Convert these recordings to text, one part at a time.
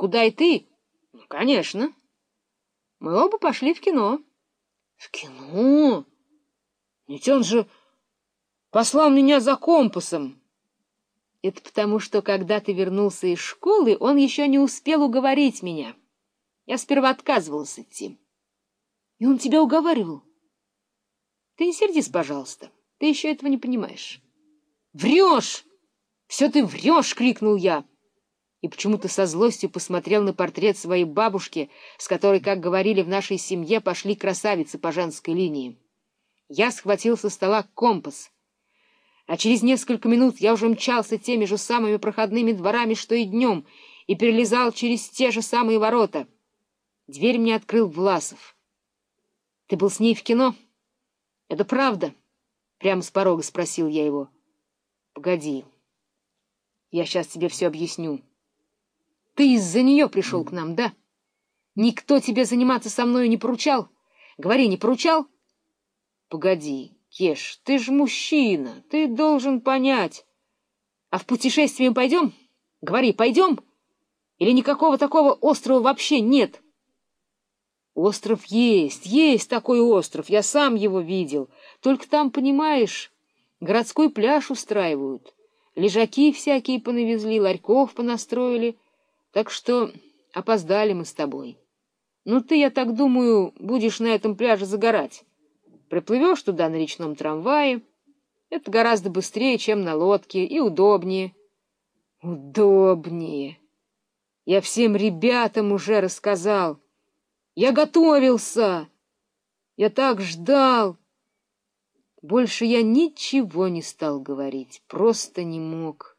Куда и ты? Ну, конечно. Мы оба пошли в кино. В кино? Ведь он же послал меня за компасом. Это потому, что когда ты вернулся из школы, он еще не успел уговорить меня. Я сперва отказывалась идти. И он тебя уговаривал? Ты не сердись, пожалуйста. Ты еще этого не понимаешь. Врешь! Все ты врешь! — крикнул я. И почему-то со злостью посмотрел на портрет своей бабушки, с которой, как говорили в нашей семье, пошли красавицы по женской линии. Я схватил со стола компас. А через несколько минут я уже мчался теми же самыми проходными дворами, что и днем, и перелезал через те же самые ворота. Дверь мне открыл Власов. — Ты был с ней в кино? — Это правда? — прямо с порога спросил я его. — Погоди. Я сейчас тебе все объясню. Ты из-за нее пришел к нам, да? Никто тебе заниматься со мною не поручал? Говори, не поручал? Погоди, Кеш, ты ж мужчина, ты должен понять. А в путешествие пойдем? Говори, пойдем? Или никакого такого острова вообще нет? Остров есть, есть такой остров, я сам его видел. Только там, понимаешь, городской пляж устраивают. Лежаки всякие понавезли, ларьков понастроили. Так что опоздали мы с тобой. Ну, ты, я так думаю, будешь на этом пляже загорать. Приплывешь туда на речном трамвае. Это гораздо быстрее, чем на лодке, и удобнее. Удобнее. Я всем ребятам уже рассказал. Я готовился. Я так ждал. Больше я ничего не стал говорить, просто не мог.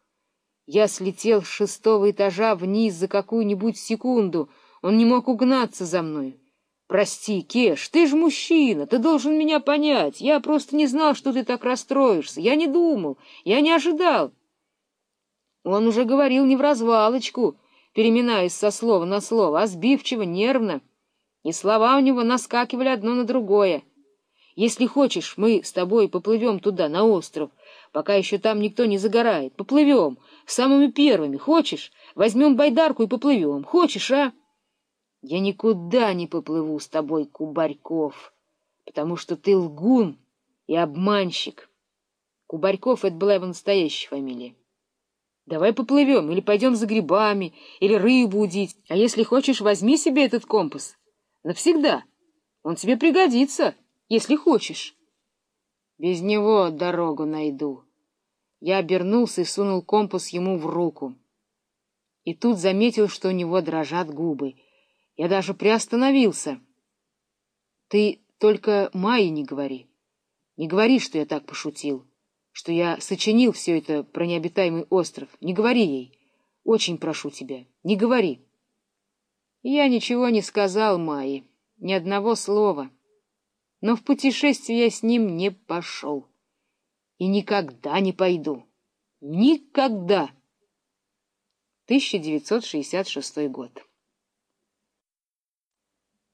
Я слетел с шестого этажа вниз за какую-нибудь секунду. Он не мог угнаться за мной. Прости, Кеш, ты же мужчина, ты должен меня понять. Я просто не знал, что ты так расстроишься. Я не думал, я не ожидал. Он уже говорил не в развалочку, переминаясь со слова на слово, а сбивчиво, нервно. И слова у него наскакивали одно на другое. Если хочешь, мы с тобой поплывем туда, на остров, пока еще там никто не загорает. Поплывем, самыми первыми. Хочешь? Возьмем байдарку и поплывем. Хочешь, а? Я никуда не поплыву с тобой, Кубарьков, потому что ты лгун и обманщик. Кубарьков — это была его настоящая фамилия. Давай поплывем, или пойдем за грибами, или рыбу удить. А если хочешь, возьми себе этот компас. Навсегда. Он тебе пригодится если хочешь. Без него дорогу найду. Я обернулся и сунул компас ему в руку. И тут заметил, что у него дрожат губы. Я даже приостановился. Ты только Майе не говори. Не говори, что я так пошутил, что я сочинил все это про необитаемый остров. Не говори ей. Очень прошу тебя, не говори. Я ничего не сказал Майе, ни одного слова но в путешествие я с ним не пошел. И никогда не пойду. Никогда! 1966 год.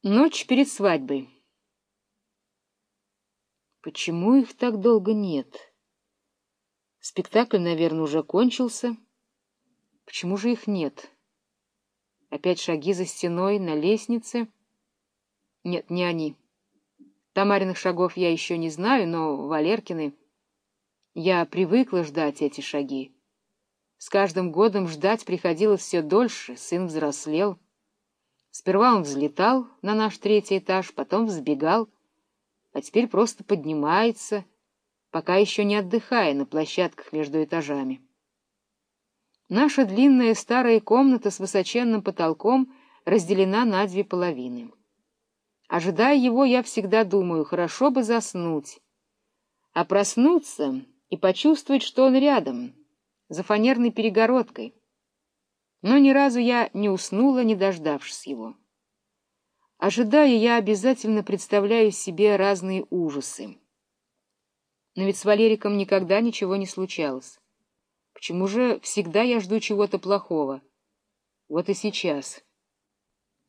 Ночь перед свадьбой. Почему их так долго нет? Спектакль, наверное, уже кончился. Почему же их нет? Опять шаги за стеной, на лестнице. Нет, не они. Тамариных шагов я еще не знаю, но Валеркины... Я привыкла ждать эти шаги. С каждым годом ждать приходилось все дольше, сын взрослел. Сперва он взлетал на наш третий этаж, потом взбегал, а теперь просто поднимается, пока еще не отдыхая на площадках между этажами. Наша длинная старая комната с высоченным потолком разделена на две половины. Ожидая его, я всегда думаю, хорошо бы заснуть. А проснуться и почувствовать, что он рядом, за фанерной перегородкой. Но ни разу я не уснула, не дождавшись его. Ожидая, я обязательно представляю себе разные ужасы. Но ведь с Валериком никогда ничего не случалось. Почему же всегда я жду чего-то плохого? Вот и сейчас —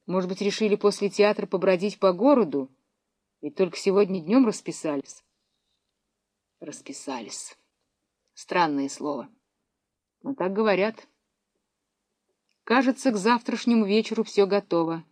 может быть, решили после театра побродить по городу? Ведь только сегодня днем расписались. Расписались. Странное слово. Но так говорят. Кажется, к завтрашнему вечеру все готово.